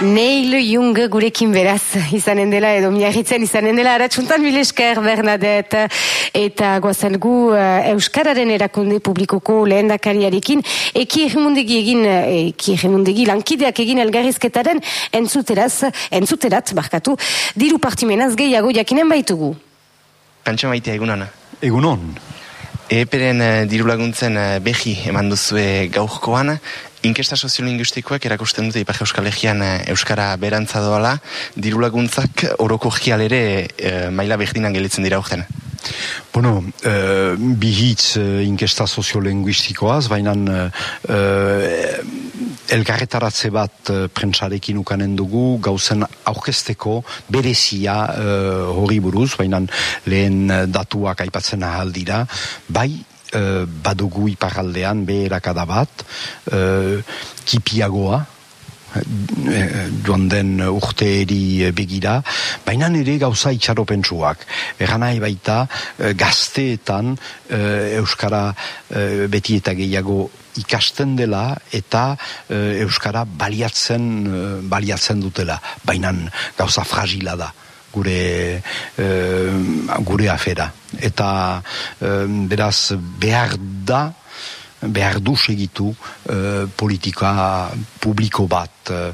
Neil Jung gurekin beraz izanen dela edo miarritzen izanen dela. Aratsuntan bilesker Bernadette eta guazelgu uh, Euskararen erakunde publikoko lehen dakariarekin eki egimundegi egin eki egimundegi lankideak egin elgarrizketaren entzuteraz, entzuterat barkatu, diru partimenaz gehiago jakinen baitugu. Kantxo maitea egunon. Egunon. Eperen uh, diru laguntzen uh, behi eman duzue gaurkoan, Inkesta soziolinguistikoak erakusten dute Ipar Euskal Egean eh, Euskara berantza doala, diru laguntzak oroko jialere e, maila behdinan gelitzen dira urten. Bueno, e, bihitz inkesta soziolinguistikoaz, baina e, elgarretaratze bat e, prentsarekin ukanen dugu, gauzen aurkesteko berezia e, hori buruz, baina lehen datuak aipatzen ahal dira, bai uh, badugu iparaldean beherakada bat, uh, kipiagoa, eh, joan den urte eri begira, baina nire gauza itxaropentsuak. Egan nahi baita, gazteetan Euskara beti eta gehiago ikasten dela eta Euskara baliatzen, baliatzen dutela. Baina gauza fragila da gure uh, gure afera eta uh, beraz behar da behar du segitu uh, politika publiko bat uh,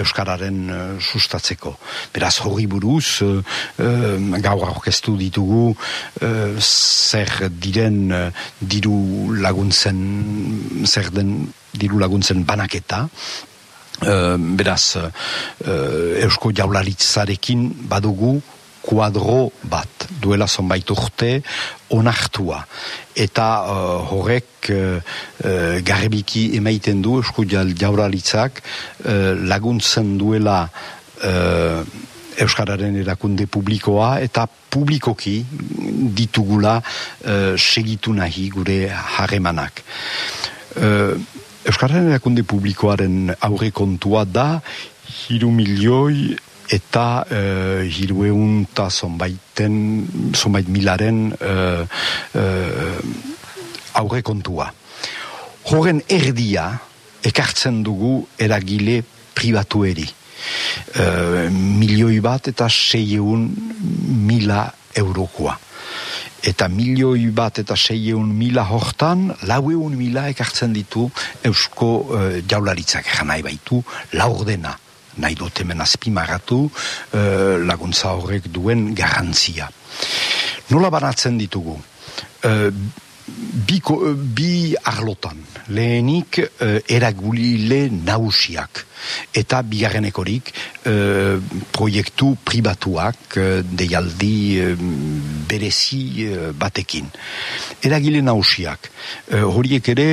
Euskararen uh, sustatzeko. Beraz hori buruz uh, gaur aurkeztu ditugu zer diren diru laguntzen zer den diru laguntzen banaketa Uh, beraz, uh, Eusko Jaularitzarekin badugu kuadro bat, duela zonbait urte, onartua. Eta uh, horrek uh, garbiki emaiten du Eusko Jaularitzak laguntzen duela Euskararen erakunde publikoa eta publikoki ditugula segitu nahi gure harremanak. Uh, Euskararen erakunde publikoaren aurre kontua da, hiru milioi eta uh, hiru egun eta zonbaiten, zonbait milaren uh, uh, aurre kontua. Horren erdia ekartzen dugu eragile pribatueri. Uh, milioi bat eta seieun mila eurokoa eta milioi bat eta seieun mila hortan, laueun mila ekartzen ditu eusko uh, jaularitzak janai baitu, laurdena nahi dut hemen azpimarratu uh, laguntza horrek duen garantzia. Nola banatzen ditugu? Uh, bi, bi arlotan, lehenik uh, eragulile nausiak. Eta bigarrenekorik uh, proiektu pribatuak uh, deialdi uh, berezi uh, batekin. Eragile nausiak, horiek ere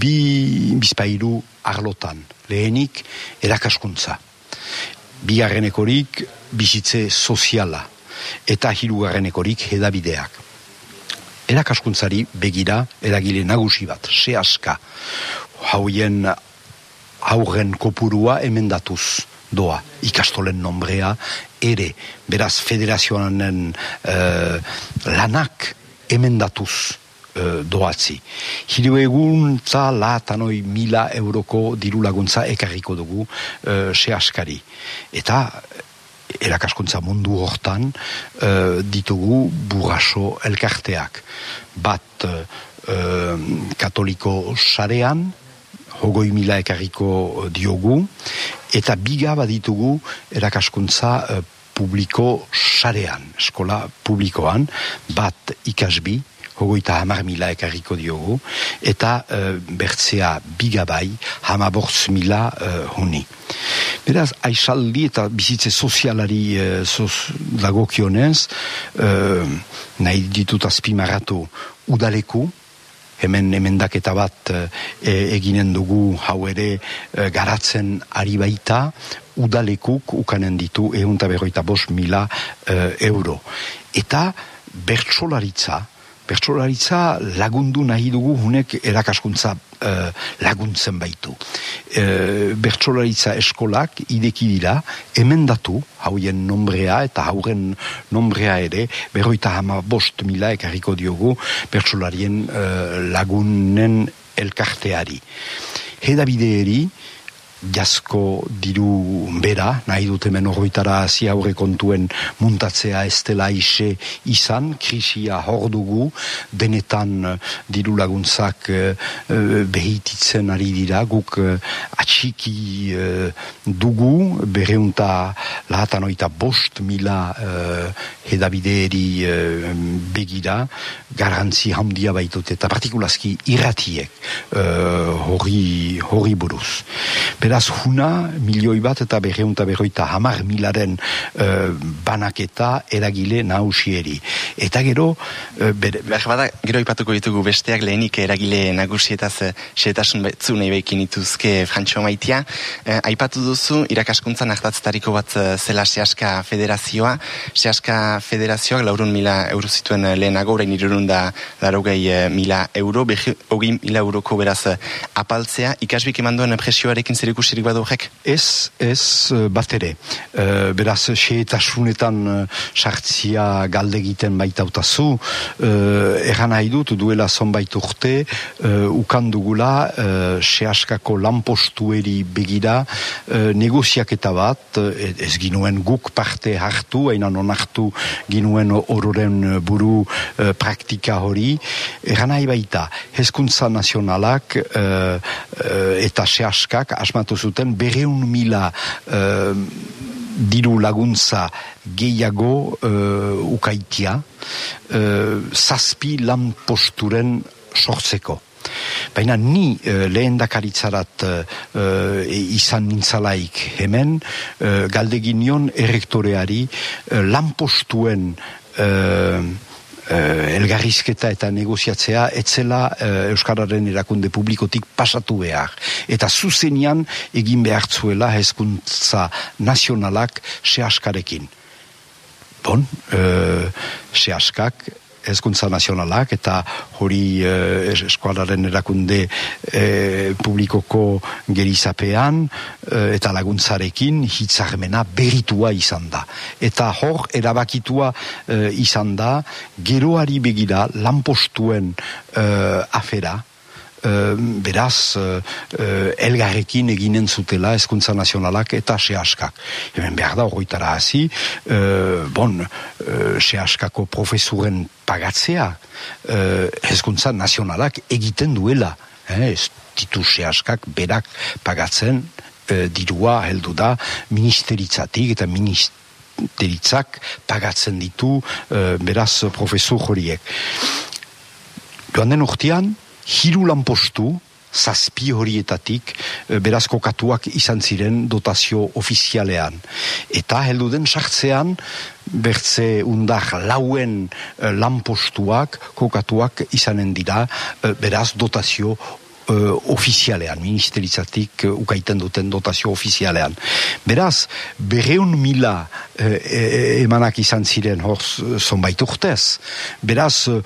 bi bizpairu arlotan, lehenik erakaskuntza. Bigarrenekorik bizitze soziala. Eta hirugarrenekorik hedabideak erakaskuntzari begira eragile nagusi bat, sehaska, hauien aurren kopurua emendatuz doa, ikastolen nombrea, ere, beraz federazioanen uh, lanak emendatuz uh, doatzi. Hiru egun za latanoi mila euroko diru laguntza ekarriko dugu uh, sehaskari. Eta erakaskuntza mundu hortan uh, ditugu burraso elkarteak. Bat uh, katoliko sarean, hogoi mila ekarriko diogu, eta biga ditugu erakaskuntza uh, publiko sarean, eskola publikoan, bat ikasbi, hogoita hamar mila ekarriko diogu, eta uh, bertzea bigabai hamabortz mila uh, huni. Beraz, aisaldi eta bizitze sozialari uh, soz, dagokionez, uh, nahi ditut azpimarratu udaleku, hemen emendaketa bat e, eginen dugu hau ere garatzen ari baita, udalekuk ukanen ditu egun berroita bos mila euro. Eta bertsolaritza, bertsolaritza lagundu nahi dugu hunek erakaskuntza uh, laguntzen baitu. Uh, bertsolaritza eskolak ideki dira, emendatu hauien nombrea eta hauren nombrea ere, berroita hama bost mila ekarriko diogu bertsolarien uh, lagunen elkarteari. Hedabide eri, jasko diru bera, nahi dut hemen horretara hazi haure kontuen muntatzea ez dela ise izan, krisia hor dugu, denetan uh, diru laguntzak uh, behititzen ari dira, guk uh, atxiki uh, dugu, berreunta lahatan oita bost mila hedabideeri begira, garantzi handia baitut eta partikulazki irratiek uh, hori buruz. Beraz, huna, milioi bat eta berreunta berroita hamar milaren uh, banaketa eragile nausieri. Eta gero... Uh, bere... bada, gero ipatuko ditugu besteak lehenik eragile nagusietaz uh, xetasun betzu nahi behikin ituzke Frantxo Maitia. Uh, aipatu duzu, irakaskuntzan ahtatztariko bat zela Seaska Federazioa. Seaska Federazioak laurun mila euro zituen lehenago, orain irurun da larogei mila euro, behi, hogei mila euroko beraz apaltzea. Ikasbik eman duen presioarekin zer ikusirik badu horrek? Ez, ez eh, bat ere. Uh, beraz, xeetasunetan uh, sartzia galde egiten baita utazu. Uh, Egan nahi dut, duela zonbait urte, uh, ukan dugula, uh, sehaskako lanpostueri begira, uh, negoziaketa bat, ez ginuen guk parte hartu, hainan onartu ginuen ororen buru uh, praktika hori. Egan nahi baita, hezkuntza nazionalak uh, eta sehaskak asmatu zuten berreun mila uh, diru laguntza gehiago uh, ukaitia uh, zazpi lan posturen sortzeko. Baina ni uh, lehen dakaritzarat uh, izan nintzalaik hemen, uh, galdegin nion errektoreari uh, lan postuen elgarrizketa eta negoziatzea etzela uh, Euskararen erakunde publikotik pasatu behar. Eta zuzenian egin behar zuela hezkuntza nazionalak sehaskarekin. Bon, uh, sehaskak hezkuntza nazionalak eta hori eh, eskualaren erakunde eh, publikoko gerizapean eh, eta laguntzarekin hitzarmena beritua izan da. Eta hor erabakitua eh, izan da geroari begira lanpostuen eh, afera beraz uh, elgarrekin eginen zutela ezkuntza nazionalak eta sehaskak. Hemen behar da horretara hazi, bon, uh, sehaskako profesuren pagatzea uh, ezkuntza nazionalak egiten duela. Eh, ez ditu sehaskak berak pagatzen uh, dirua heldu da ministeritzatik eta ministeritzak pagatzen ditu beraz profesur horiek. Joan den urtean, hiru lanpostu, zazpi horietatik, e, beraz kokatuak izan ziren dotazio ofizialean. Eta heldu den sartzean, bertze undar lauen e, lanpostuak, kokatuak izanen dira, e, beraz dotazio uh, ofizialean, ministeritzatik uh, ukaiten duten dotazio ofizialean. Beraz, berreun mila uh, emanak izan ziren hor zonbait urtez. Beraz, uh,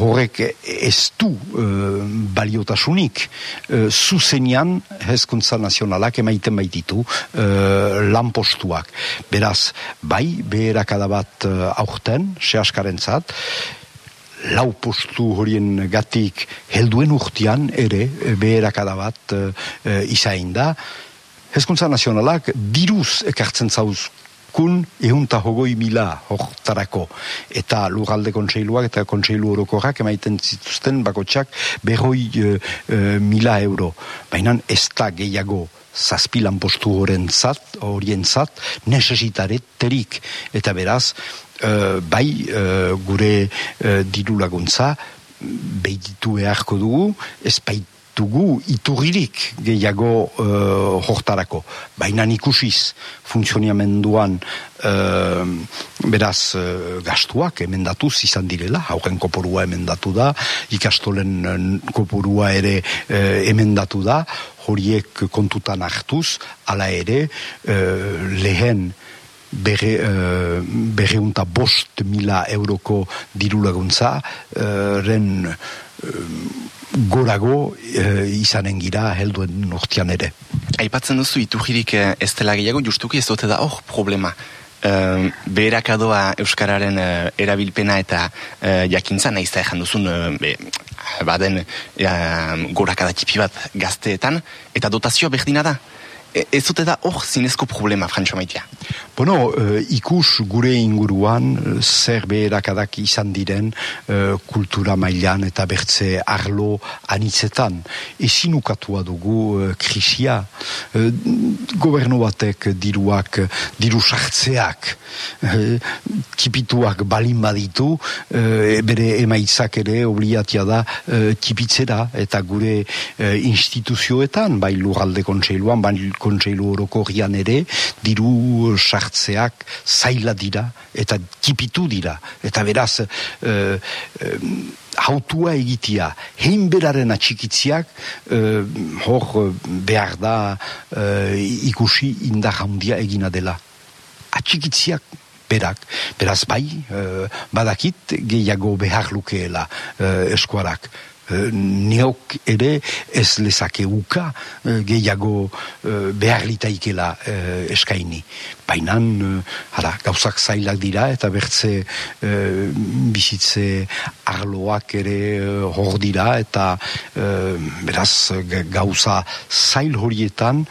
horrek ez du uh, baliotasunik uh, zuzenian hezkuntza nazionalak emaiten baititu uh, lanpostuak. Beraz, bai, beherakada bat uh, aurten, sehaskarentzat, lau postu horien gatik helduen urtean ere eh, beherakada bat e, izain da. Hezkuntza nazionalak diruz ekartzen zauz kun ehunta hogoi mila hortarako eta lurralde kontseiluak eta kontseilu orokorrak emaiten zituzten bakotsak berroi mila euro. Baina ez da gehiago zazpilan postu horien zat, horien zat, terik. Eta beraz, bai uh, gure uh, diru laguntza behitu beharko dugu, ez baitugu iturririk gehiago uh, hortarako. Baina ikusiz funtsioniamenduan uh, beraz uh, gastuak emendatuz izan direla, hauren koporua emendatu da, ikastolen kopurua ere uh, emendatu da, horiek kontutan hartuz, ala ere uh, lehen bere, uh, bere unta bost mila euroko diru laguntza uh, ren uh, gorago uh, izanen gira helduen nortian ere. Aipatzen duzu itujirik ez dela gehiago justuki ez dute da hor problema. Uh, beherakadoa Euskararen erabilpena eta uh, jakintza nahiz da ezan duzun uh, be, baden uh, gorakada bat gazteetan eta dotazioa berdina da E, ez dute da hor zinezko problema, Frantxo Maitea? Bueno, uh, ikus gure inguruan uh, zer beherakadak izan diren uh, kultura mailan eta bertze arlo anitzetan. Ezin ukatua dugu uh, krisia. Uh, gobernu batek diruak, diru sartzeak, uh, kipituak balin baditu, uh, bere emaitzak ere obligatia da uh, kipitzera eta gure uh, instituzioetan, bai lurralde kontseiluan, bai kontseilu orokorrian ere, diru sartzeak hartzeak zaila dira eta tipitu dira. Eta beraz uh, hautua egitia hein beraren atxikitziak uh, hor behar da ikusi indar handia egina dela. Atxikitziak berak, beraz bai badakit gehiago behar lukeela eskuarak Eh, neok ere ez lezake uka eh, gehiago uh, behar litaikela eskaini. Baina, uh, gauzak zailak dira eta bertze bizitze arloak ere hor dira eta beraz gauza zail horietan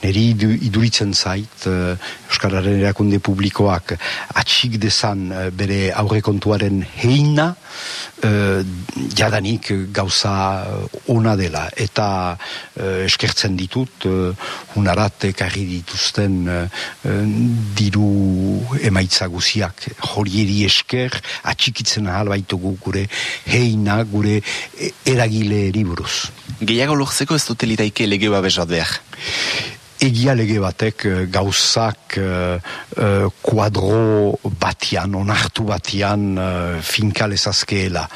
Neri iduritzen zait, uh, Euskararen erakunde publikoak atxik dezan uh, bere aurrekontuaren heina, uh, jadanik gauza ona dela. Eta uh, eskertzen ditut, uh, unarat ekarri dituzten diru emaitza guziak. Horieri esker, atxikitzen ahal baitugu gure heina, gure e, eragile eriburuz. Gehiago lortzeko ez dute litaike lege babesat behar? Egia lege batek eh, gauzak uh, uh, kuadro batian, onartu batian uh, finkalezazkeela.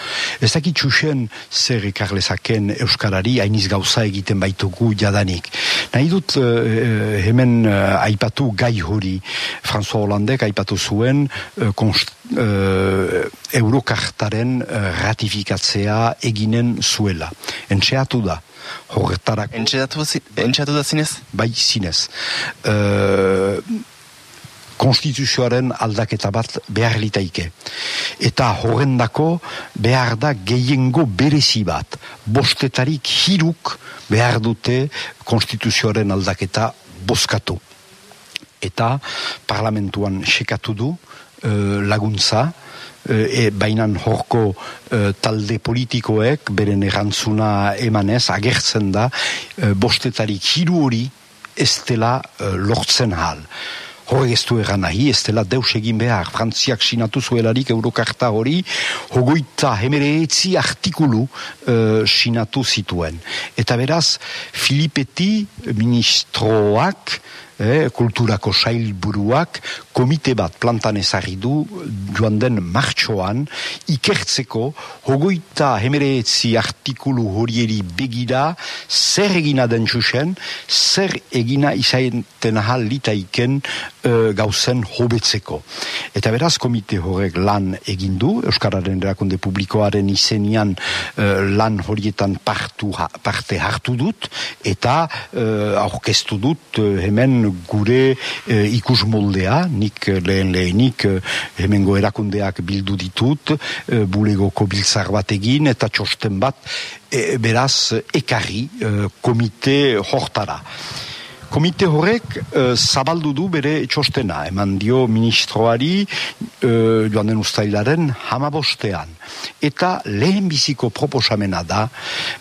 Ez dakit txusen zer ikarlezaken Euskarari hainiz gauza egiten baitugu jadanik. Nahi dut hemen aipatu gai hori François Hollandek aipatu zuen uh, Eurokartaren ratifikatzea eginen zuela. Entxeatu da horretarak... Entxeatu da zinez? Bai zinez. Uh, konstituzioaren aldaketa bat behar litaike. Eta horrendako behar da gehiengo berezi bat. Bostetarik hiruk behar dute konstituzioaren aldaketa boskatu. Eta parlamentuan sekatu du uh, laguntza, e, bainan horko e, talde politikoek beren erantzuna emanez agertzen da e, bostetarik hiru hori ez dela e, lortzen hal. Horrek ez du egan nahi, ez dela deus egin behar. Frantziak sinatu zuelarik eurokarta hori, hogoita hemereetzi artikulu uh, sinatu zituen. Eta beraz, Filipeti ministroak, eh, kulturako sailburuak komite bat plantan ezarri du joan den martxoan ikertzeko hogoita hemereetzi artikulu horieri begira zer egina den txusen, zer egina izaiten ahal litaiken uh, gauzen hobetzeko. Eta beraz komite horrek lan egindu, Euskararen erakunde publikoaren izenian uh, lan horietan partu, parte hartu dut, eta uh, aurkeztu dut hemen gure e, ikus moldea, nik lehen lehenik e, hemengo erakundeak bildu ditut, e, bulegoko biltzar bat egin eta txosten bat e, beraz ekarri e, komite hortara. Komite horrek zabaldu du bere txostena, eman dio ministroari uh, joan den ustailaren hamabostean. Eta lehen biziko proposamena da,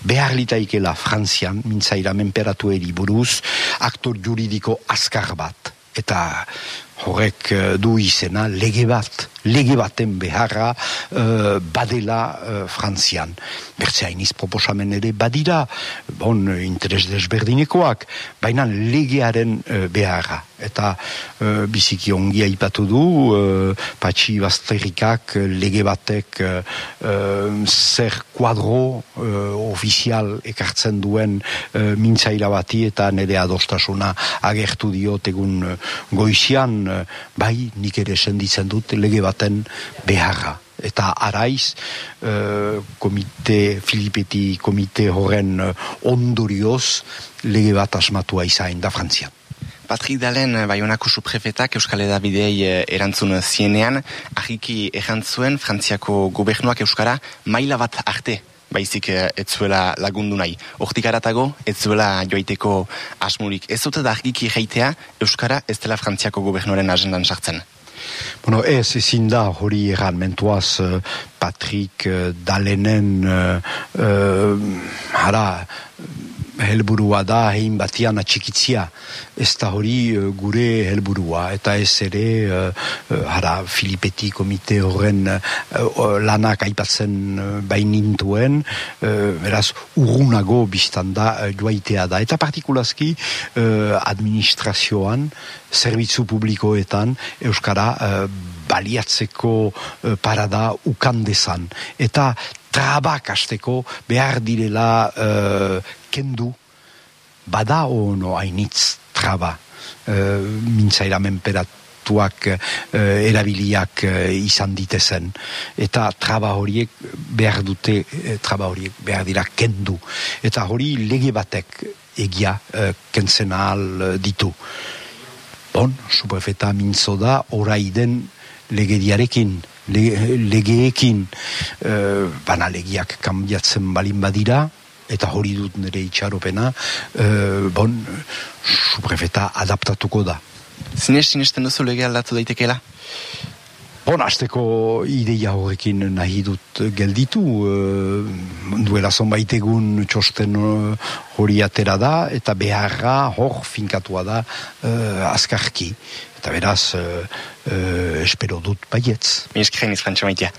behar litaikela Frantzian, mintzaira menperatu buruz, aktor juridiko azkar bat. Eta horrek uh, du izena lege bat, lege baten beharra uh, badela uh, Frantzian. Bertzea iniz proposamen ere badira, bon, interes desberdinekoak, baina legearen uh, beharra. Eta uh, biziki ongi aipatu du, uh, patxi bazterikak lege batek uh, zer kuadro uh, ofizial ekartzen duen uh, mintzaira bati eta nire adostasuna agertu diot egun uh, goizian bai nik ere senditzen dut lege baten beharra. Eta araiz, uh, komite, Filipeti komite horren uh, ondorioz lege bat asmatua izain da Frantzian. Patrik Dalen, eh, Bayonako suprefetak Euskal Edabidei erantzun zienean, ahiki ejantzuen Frantziako gobernuak Euskara maila bat arte baizik ez zuela lagundu nahi. Hortik aratago, ez zuela joaiteko asmurik. Ez dute da argiki jaitea, Euskara ez dela Frantziako gobernuaren agendan sartzen. Bueno, ez ezin da hori egan mentuaz Patrick Dalenen uh, uh, helburua da hein batian atxikitzia. Ez da hori uh, gure helburua. Eta ez ere uh, uh, hara Filipeti komite horren lanak aipatzen bainintuen. Beraz urrunago biztan da joaitea da. Eta partikulazki administrazioan zerbitzu publikoetan Euskara baliatzeko parada ukandezan eta trabak asteko behar direla uh, kendu. Bada ono hainitz traba uh, mintzaira menperatuak uh, erabiliak uh, izan ditezen. Eta traba horiek behar dute traba horiek behar dira kendu. Eta hori lege batek egia uh, kentzen ahal ditu. Bon, suprefeta mintzo da oraiden legediarekin legeekin uh, bana legiak kanbiatzen balin badira eta hori dut nire itxaropena uh, bon, suprefeta adaptatuko da Zinez, sinesten duzu lege aldatu daitekeela? Bon, azteko ideia horrekin nahi dut gelditu, uh, duela zonbait egun txosten hori atera da, eta beharra hor finkatua da uh, azkarki. Eta beraz, uh, uh, espero dut baietz. Mi eskren izan txamaitia.